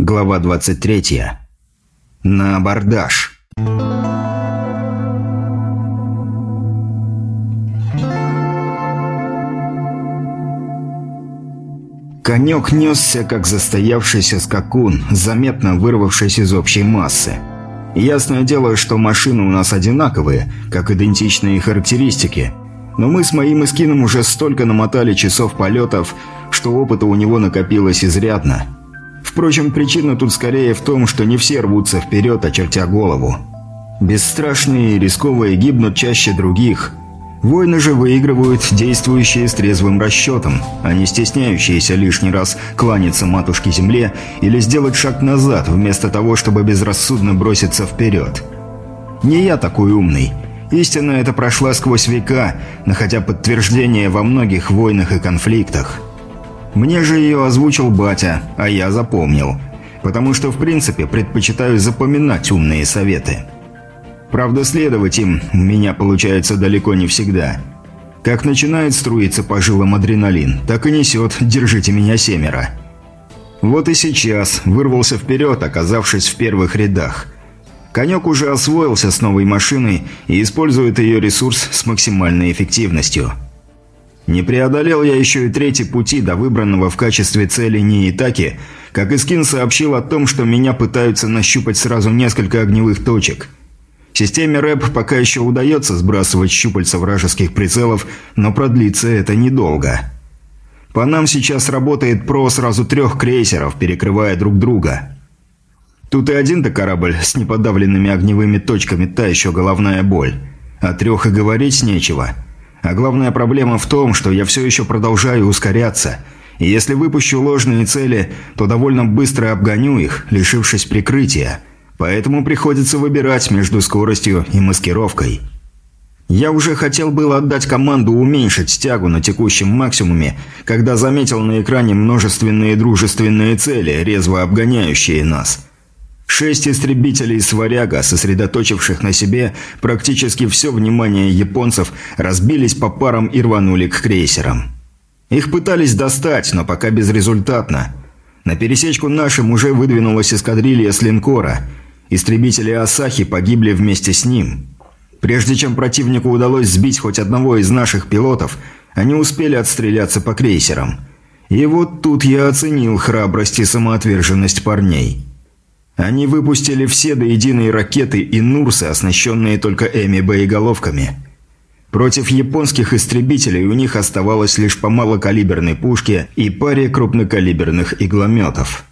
Глава 23. На абордаж. Конек несся, как застоявшийся скакун, заметно вырвавшись из общей массы. Ясное дело, что машины у нас одинаковые, как идентичные характеристики, но мы с моим эскином уже столько намотали часов полетов, что опыта у него накопилось изрядно – Впрочем, причина тут скорее в том, что не все рвутся вперед, очертя голову. Бесстрашные и рисковые гибнут чаще других. Войны же выигрывают действующие с трезвым расчетом, а не стесняющиеся лишний раз кланяться матушке земле или сделать шаг назад, вместо того, чтобы безрассудно броситься вперед. Не я такой умный. Истина эта прошла сквозь века, находя подтверждение во многих войнах и конфликтах. Мне же ее озвучил батя, а я запомнил. Потому что, в принципе, предпочитаю запоминать умные советы. Правда, следовать им у меня получается далеко не всегда. Как начинает струиться по жилам адреналин, так и несет «держите меня семеро». Вот и сейчас вырвался вперед, оказавшись в первых рядах. Конек уже освоился с новой машиной и использует ее ресурс с максимальной эффективностью – не преодолел я еще и третий пути до выбранного в качестве цели Ниитаки, как Искин сообщил о том, что меня пытаются нащупать сразу несколько огневых точек. Системе РЭП пока еще удается сбрасывать щупальца вражеских прицелов, но продлится это недолго. По нам сейчас работает ПРО сразу трех крейсеров, перекрывая друг друга. Тут и один-то корабль с неподавленными огневыми точками, та еще головная боль. О трех и говорить нечего – а главная проблема в том, что я все еще продолжаю ускоряться. И если выпущу ложные цели, то довольно быстро обгоню их, лишившись прикрытия. Поэтому приходится выбирать между скоростью и маскировкой. Я уже хотел было отдать команду уменьшить тягу на текущем максимуме, когда заметил на экране множественные дружественные цели, резво обгоняющие нас – Шесть истребителей «Сваряга», сосредоточивших на себе практически все внимание японцев, разбились по парам и рванули к крейсерам. Их пытались достать, но пока безрезультатно. На пересечку нашим уже выдвинулась эскадрилья с линкора. Истребители «Асахи» погибли вместе с ним. Прежде чем противнику удалось сбить хоть одного из наших пилотов, они успели отстреляться по крейсерам. И вот тут я оценил храбрость и самоотверженность парней. Они выпустили все до единой ракеты и Нурсы, оснащенные только Эми-боеголовками. Против японских истребителей у них оставалось лишь по малокалиберной пушке и паре крупнокалиберных иглометов.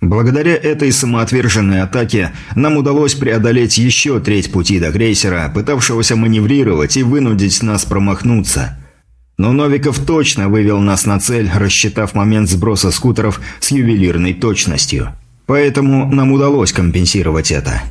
Благодаря этой самоотверженной атаке нам удалось преодолеть еще треть пути до крейсера, пытавшегося маневрировать и вынудить нас промахнуться. Но Новиков точно вывел нас на цель, рассчитав момент сброса скутеров с ювелирной точностью. Поэтому нам удалось компенсировать это.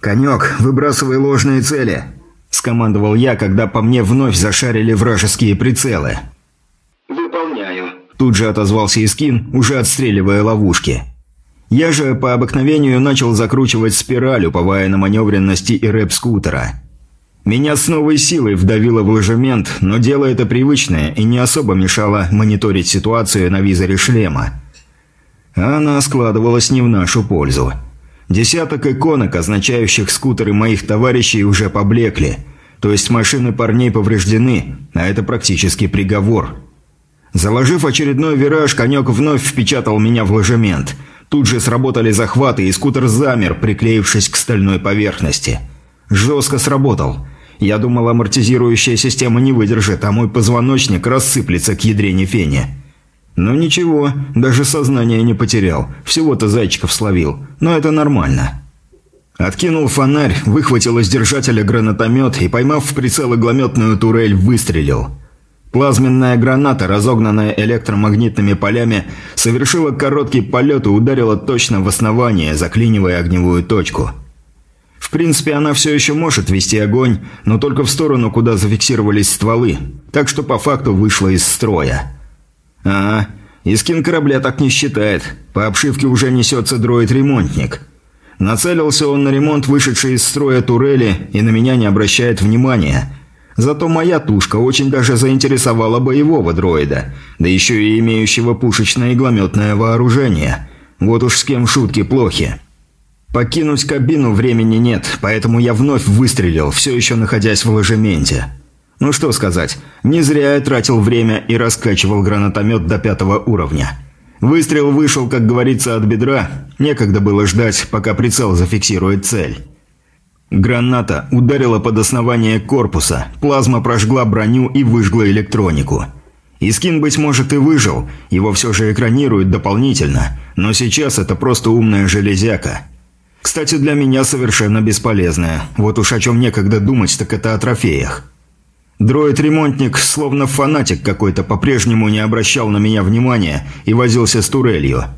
«Конек, выбрасывай ложные цели», – скомандовал я, когда по мне вновь зашарили вражеские прицелы. «Выполняю», – тут же отозвался Искин, уже отстреливая ловушки. Я же по обыкновению начал закручивать спираль, уповая на маневренности и рэп скутера. Меня с новой силой вдавило в ложемент, но дело это привычное и не особо мешало мониторить ситуацию на визоре шлема. Она складывалась не в нашу пользу. Десяток иконок, означающих скутеры моих товарищей, уже поблекли. То есть машины парней повреждены, а это практически приговор. Заложив очередной вираж, конек вновь впечатал меня в ложемент. Тут же сработали захваты, и скутер замер, приклеившись к стальной поверхности. Жестко сработал. Я думал, амортизирующая система не выдержит, а мой позвоночник рассыплется к ядрене фене. «Ну ничего, даже сознание не потерял. Всего-то зайчиков словил. Но это нормально». Откинул фонарь, выхватил из держателя гранатомет и, поймав в прицел иглометную турель, выстрелил. Плазменная граната, разогнанная электромагнитными полями, совершила короткий полет и ударила точно в основание, заклинивая огневую точку. В принципе, она все еще может вести огонь, но только в сторону, куда зафиксировались стволы, так что по факту вышла из строя. «А, Искин корабля так не считает. По обшивке уже несется дроид-ремонтник. Нацелился он на ремонт вышедшей из строя турели и на меня не обращает внимания. Зато моя тушка очень даже заинтересовала боевого дроида, да еще и имеющего пушечное иглометное вооружение. Вот уж с кем шутки плохи. Покинуть кабину времени нет, поэтому я вновь выстрелил, все еще находясь в ложементе. Ну что сказать, не зря я тратил время и раскачивал гранатомет до пятого уровня. Выстрел вышел, как говорится, от бедра, некогда было ждать, пока прицел зафиксирует цель. Граната ударила под основание корпуса, плазма прожгла броню и выжгла электронику. Искин, быть может, и выжил, его все же экранируют дополнительно, но сейчас это просто умная железяка. Кстати, для меня совершенно бесполезная, вот уж о чем некогда думать, так это о трофеях. Дроид-ремонтник, словно фанатик какой-то, по-прежнему не обращал на меня внимания и возился с турелью –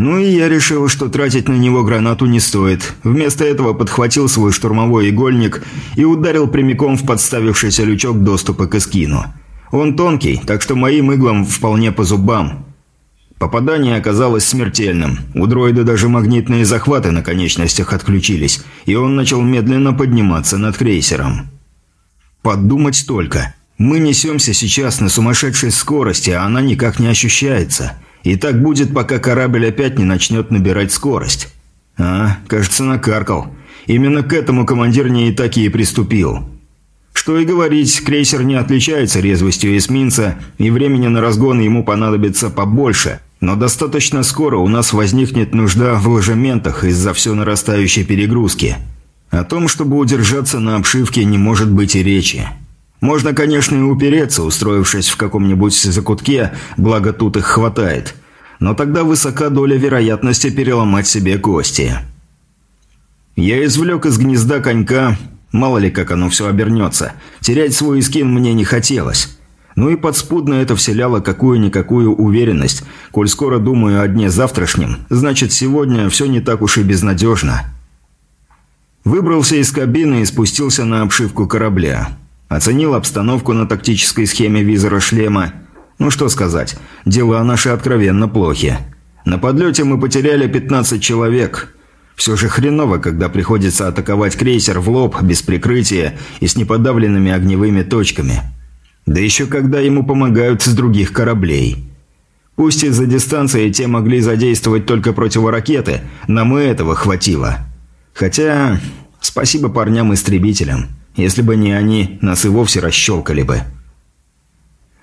ну и я решил, что тратить на него гранату не стоит. Вместо этого подхватил свой штурмовой игольник и ударил прямиком в подставившийся лючок доступа к эскину. Он тонкий, так что моим иглам вполне по зубам. Попадание оказалось смертельным. У дроида даже магнитные захваты на конечностях отключились, и он начал медленно подниматься над крейсером. Подумать только. Мы несемся сейчас на сумасшедшей скорости, а она никак не ощущается – и так будет, пока корабль опять не начнет набирать скорость. А, кажется, накаркал. Именно к этому командир Неитаки и приступил. Что и говорить, крейсер не отличается резвостью эсминца, и времени на разгон ему понадобится побольше, но достаточно скоро у нас возникнет нужда в ложементах из-за все нарастающей перегрузки. О том, чтобы удержаться на обшивке, не может быть и речи. Можно, конечно, и упереться, устроившись в каком-нибудь закутке, благо тут их хватает. Но тогда высока доля вероятности переломать себе кости. Я извлек из гнезда конька, мало ли как оно все обернется. Терять свой скин мне не хотелось. Ну и подспудно это вселяло какую-никакую уверенность. Коль скоро думаю о дне завтрашнем, значит сегодня все не так уж и безнадежно. Выбрался из кабины и спустился на обшивку корабля. Оценил обстановку на тактической схеме визора шлема. Ну что сказать, дела наши откровенно плохи. На подлете мы потеряли 15 человек. Все же хреново, когда приходится атаковать крейсер в лоб, без прикрытия и с неподавленными огневыми точками. Да еще когда ему помогают с других кораблей. Пусть из-за дистанции те могли задействовать только противоракеты, нам и этого хватило. Хотя, спасибо парням-истребителям. Если бы не они, нас и вовсе расщелкали бы.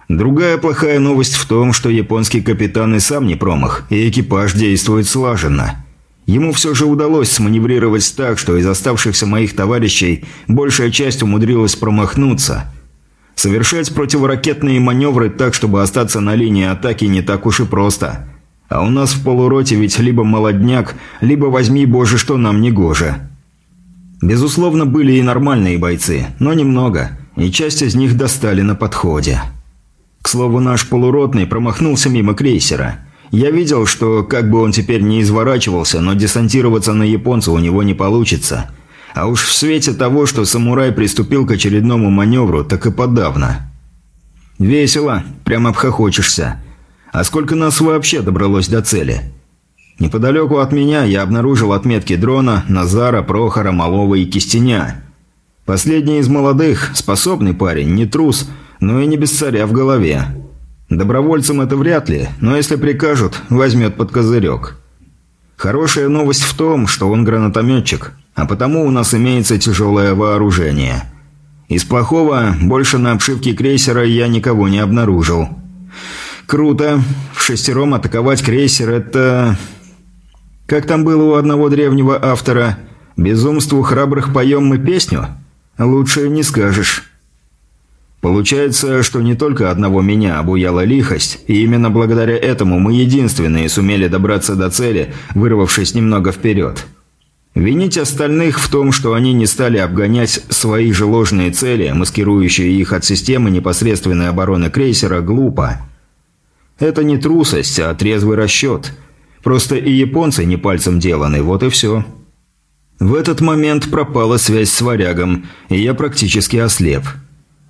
Другая плохая новость в том, что японский капитан и сам не промах, и экипаж действует слаженно. Ему все же удалось сманеврировать так, что из оставшихся моих товарищей большая часть умудрилась промахнуться. Совершать противоракетные маневры так, чтобы остаться на линии атаки, не так уж и просто. А у нас в полуроте ведь либо молодняк, либо возьми боже, что нам не гоже. Безусловно, были и нормальные бойцы, но немного, и часть из них достали на подходе. К слову, наш полуротный промахнулся мимо крейсера. Я видел, что, как бы он теперь не изворачивался, но десантироваться на японца у него не получится. А уж в свете того, что самурай приступил к очередному маневру, так и подавно. Весело, прям обхохочешься. А сколько нас вообще добралось до цели? Неподалеку от меня я обнаружил отметки дрона, Назара, Прохора, Малова и Кистеня. Последний из молодых, способный парень, не трус, но и не без царя в голове. Добровольцам это вряд ли, но если прикажут, возьмет под козырек. Хорошая новость в том, что он гранатометчик, а потому у нас имеется тяжелое вооружение. Из плохого больше на обшивке крейсера я никого не обнаружил. Круто. В шестером атаковать крейсер – это... Как там было у одного древнего автора «Безумству храбрых поем мы песню»? Лучше не скажешь. Получается, что не только одного меня обуяла лихость, и именно благодаря этому мы единственные сумели добраться до цели, вырвавшись немного вперед. Винить остальных в том, что они не стали обгонять свои же ложные цели, маскирующие их от системы непосредственной обороны крейсера, глупо. Это не трусость, а трезвый расчет – Просто и японцы не пальцем деланы, вот и все. В этот момент пропала связь с варягом, и я практически ослеп.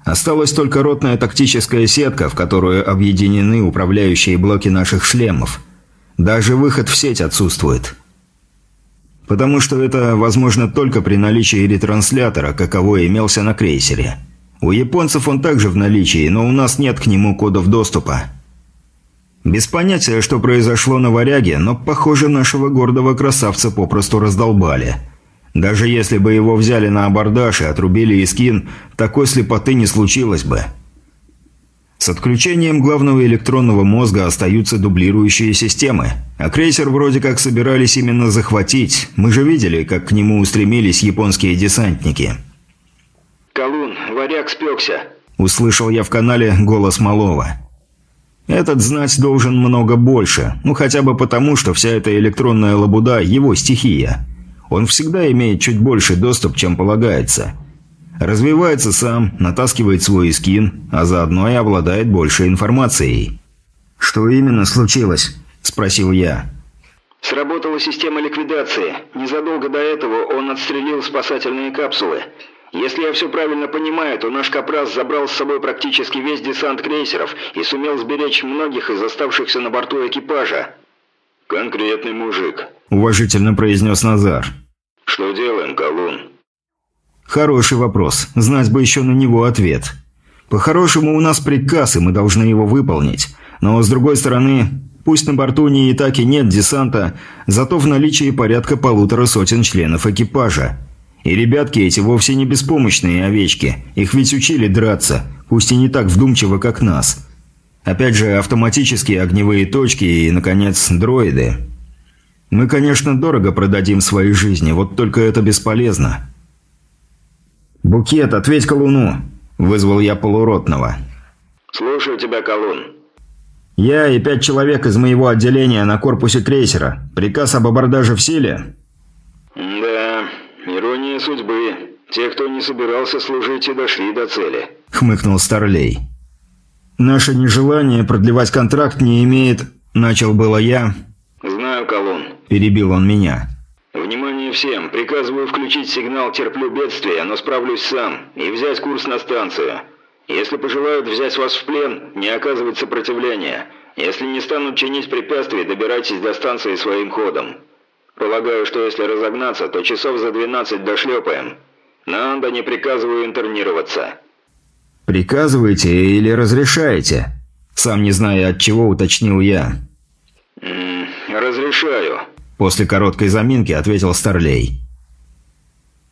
Осталась только ротная тактическая сетка, в которую объединены управляющие блоки наших шлемов. Даже выход в сеть отсутствует. Потому что это возможно только при наличии ретранслятора, каковой имелся на крейсере. У японцев он также в наличии, но у нас нет к нему кодов доступа. Без понятия, что произошло на варяге, но, похоже, нашего гордого красавца попросту раздолбали. Даже если бы его взяли на абордаж и отрубили Искин, такой слепоты не случилось бы. С отключением главного электронного мозга остаются дублирующие системы. А крейсер вроде как собирались именно захватить. Мы же видели, как к нему устремились японские десантники. «Колун, варяг спекся!» Услышал я в канале голос Малова. Этот знать должен много больше, ну хотя бы потому, что вся эта электронная лабуда – его стихия. Он всегда имеет чуть больше доступ, чем полагается. Развивается сам, натаскивает свой скин, а заодно и обладает больше информацией. «Что именно случилось?» – спросил я. Сработала система ликвидации. Незадолго до этого он отстрелил спасательные капсулы. Если я все правильно понимаю, то наш Капрас забрал с собой практически весь десант крейсеров и сумел сберечь многих из оставшихся на борту экипажа. «Конкретный мужик», – уважительно произнес Назар. «Что делаем, Колун?» «Хороший вопрос. Знать бы еще на него ответ. По-хорошему, у нас приказ, и мы должны его выполнить. Но, с другой стороны, пусть на борту не и так и нет десанта, зато в наличии порядка полутора сотен членов экипажа. И ребятки эти вовсе не беспомощные овечки. Их ведь учили драться, пусть и не так вдумчиво, как нас. Опять же, автоматические огневые точки и, наконец, дроиды. Мы, конечно, дорого продадим свои жизни, вот только это бесполезно. «Букет, ответь колуну!» – вызвал я полуротного. «Слушаю тебя, колун». «Я и пять человек из моего отделения на корпусе крейсера. Приказ об абордаже в силе?» Ирония судьбы. Те, кто не собирался служить, и дошли до цели. Хмыкнул Старлей. Наше нежелание продлевать контракт не имеет... Начал было я. Знаю, Колун. Перебил он меня. Внимание всем. Приказываю включить сигнал «Терплю бедствие», но справлюсь сам. И взять курс на станцию. Если пожелают взять вас в плен, не оказывать сопротивления. Если не станут чинить препятствия, добирайтесь до станции своим ходом. Полагаю, что если разогнаться, то часов за 12 дошлепаем. На Анда приказываю интернироваться». «Приказываете или разрешаете?» Сам не зная от чего, уточнил я. М -м, «Разрешаю», – после короткой заминки ответил Старлей.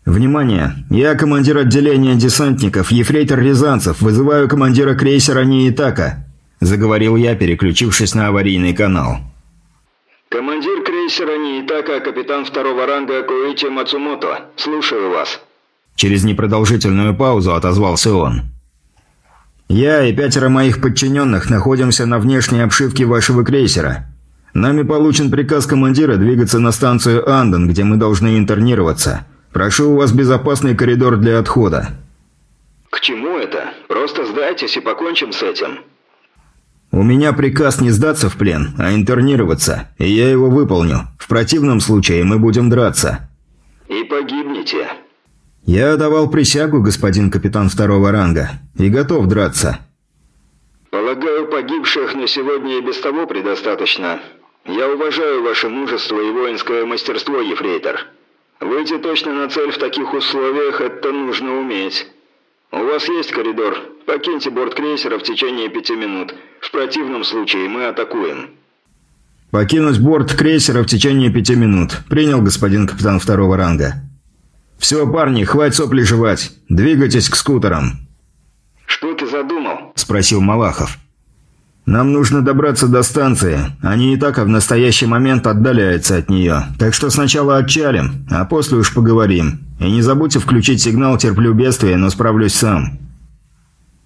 «Внимание! Я командир отделения десантников, ефрейтор Рязанцев, вызываю командира крейсера Ниитака», – заговорил я, переключившись на аварийный канал. «Командир крейсера Ниитака, капитан второго ранга Коичи Мацумото. Слушаю вас». Через непродолжительную паузу отозвался он. «Я и пятеро моих подчиненных находимся на внешней обшивке вашего крейсера. Нами получен приказ командира двигаться на станцию Анден, где мы должны интернироваться. Прошу у вас безопасный коридор для отхода». «К чему это? Просто сдайтесь и покончим с этим». «У меня приказ не сдаться в плен, а интернироваться, и я его выполню. В противном случае мы будем драться». «И погибнете». «Я давал присягу, господин капитан второго ранга, и готов драться». «Полагаю, погибших на сегодня и без того предостаточно. Я уважаю ваше мужество и воинское мастерство, ефрейтор. Выйти точно на цель в таких условиях – это нужно уметь». «У вас есть коридор. Покиньте борт крейсера в течение пяти минут. В противном случае мы атакуем». «Покинуть борт крейсера в течение пяти минут. Принял, господин капитан второго ранга». «Все, парни, хватит сопли жевать. Двигайтесь к скутерам». «Что ты задумал?» – спросил Малахов. «Нам нужно добраться до станции. Они и так в настоящий момент отдаляются от нее. Так что сначала отчалим, а после уж поговорим. И не забудьте включить сигнал «Терплю бедствие, но справлюсь сам».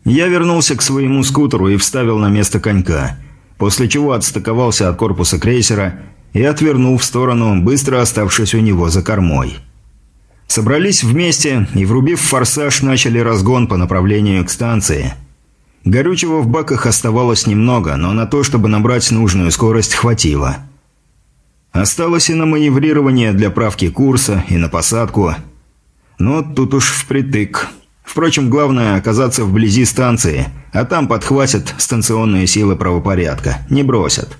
Я вернулся к своему скутеру и вставил на место конька, после чего отстыковался от корпуса крейсера и отвернул в сторону, быстро оставшись у него за кормой. Собрались вместе и, врубив форсаж, начали разгон по направлению к станции – Горючего в баках оставалось немного, но на то, чтобы набрать нужную скорость, хватило. Осталось и на маневрирование для правки курса, и на посадку. Но тут уж впритык. Впрочем, главное – оказаться вблизи станции, а там подхватят станционные силы правопорядка, не бросят.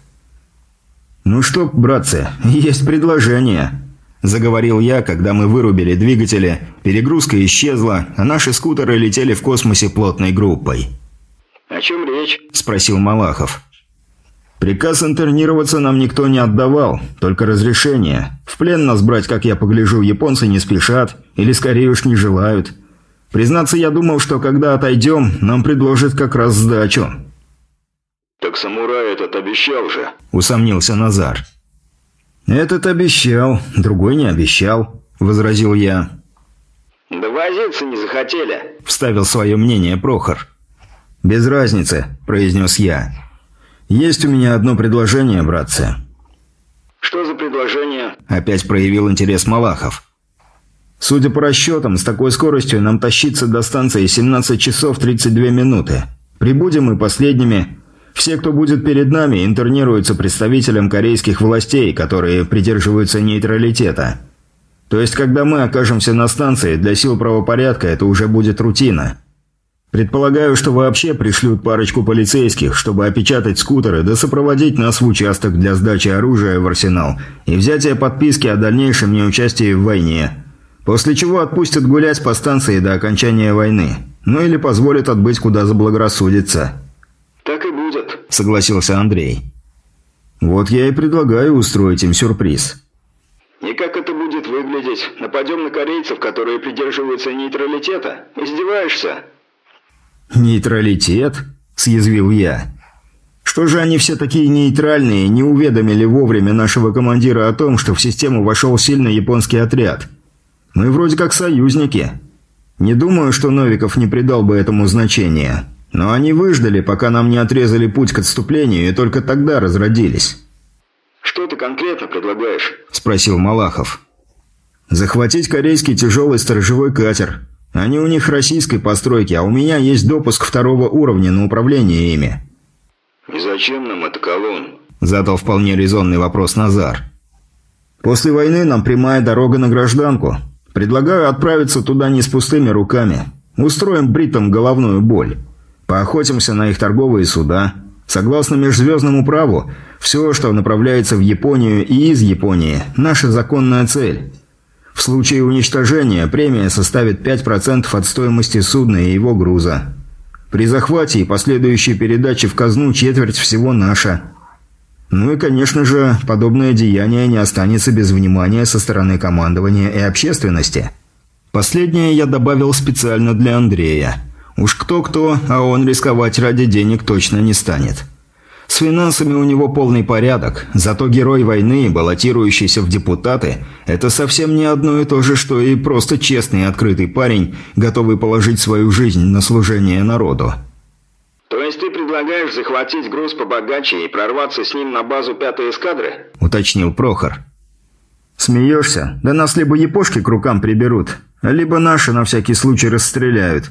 «Ну что, братцы, есть предложение», – заговорил я, когда мы вырубили двигатели, перегрузка исчезла, а наши скутеры летели в космосе плотной группой. «О чем речь?» – спросил Малахов. Приказ интернироваться нам никто не отдавал, только разрешение. В плен нас брать, как я погляжу, японцы не спешат, или скорее уж не желают. Признаться, я думал, что когда отойдем, нам предложат как раз сдачу». «Так самурай этот обещал же», — усомнился Назар. «Этот обещал, другой не обещал», — возразил я. «Да возиться не захотели», — вставил свое мнение Прохор. «Без разницы», — произнес я. «Есть у меня одно предложение, братцы». «Что за предложение?» – опять проявил интерес Малахов. «Судя по расчетам, с такой скоростью нам тащиться до станции 17 часов 32 минуты. Прибудем мы последними. Все, кто будет перед нами, интернируются представителям корейских властей, которые придерживаются нейтралитета. То есть, когда мы окажемся на станции, для сил правопорядка это уже будет рутина». Предполагаю, что вообще пришлют парочку полицейских, чтобы опечатать скутеры да сопроводить нас в участок для сдачи оружия в арсенал и взятия подписки о дальнейшем неучастии в войне. После чего отпустят гулять по станции до окончания войны. Ну или позволят отбыть куда заблагорассудится. «Так и будет», — согласился Андрей. «Вот я и предлагаю устроить им сюрприз». «И как это будет выглядеть? Нападем на корейцев, которые придерживаются нейтралитета? Издеваешься?» «Нейтралитет?» – съязвил я. «Что же они все такие нейтральные, не уведомили вовремя нашего командира о том, что в систему вошел сильный японский отряд? Мы вроде как союзники. Не думаю, что Новиков не придал бы этому значения. Но они выждали, пока нам не отрезали путь к отступлению, и только тогда разродились». «Что ты конкретно предлагаешь?» – спросил Малахов. «Захватить корейский тяжелый сторожевой катер, они у них российской постройки, а у меня есть допуск второго уровня на управление ими». «И зачем нам это колонн?» – задал вполне резонный вопрос Назар. «После войны нам прямая дорога на гражданку. Предлагаю отправиться туда не с пустыми руками. Устроим бритам головную боль. Поохотимся на их торговые суда. Согласно межзвездному праву, все, что направляется в Японию и из Японии – наша законная цель». В случае уничтожения премия составит 5% от стоимости судна и его груза. При захвате и последующей передаче в казну четверть всего наша. Ну и, конечно же, подобное деяние не останется без внимания со стороны командования и общественности. Последнее я добавил специально для Андрея. Уж кто-кто, а он рисковать ради денег точно не станет. С финансами у него полный порядок, зато герой войны, баллотирующийся в депутаты, это совсем не одно и то же, что и просто честный открытый парень, готовый положить свою жизнь на служение народу. «То есть ты предлагаешь захватить груз побогаче и прорваться с ним на базу пятой эскадры?» – уточнил Прохор. «Смеешься? Да нас либо япошки к рукам приберут, либо наши на всякий случай расстреляют.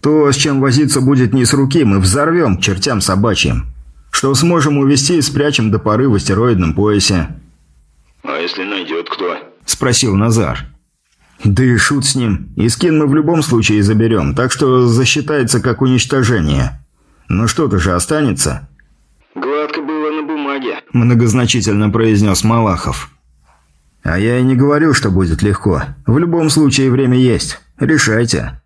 То, с чем возиться будет не с руки, мы взорвем к чертям собачьим». Что сможем увезти и спрячем до поры в астероидном поясе». «А если найдет кто?» – спросил Назар. «Да и шут с ним. И скин мы в любом случае заберем, так что засчитается как уничтожение. Но что-то же останется». «Гладко было на бумаге», – многозначительно произнес Малахов. «А я и не говорю, что будет легко. В любом случае время есть. Решайте».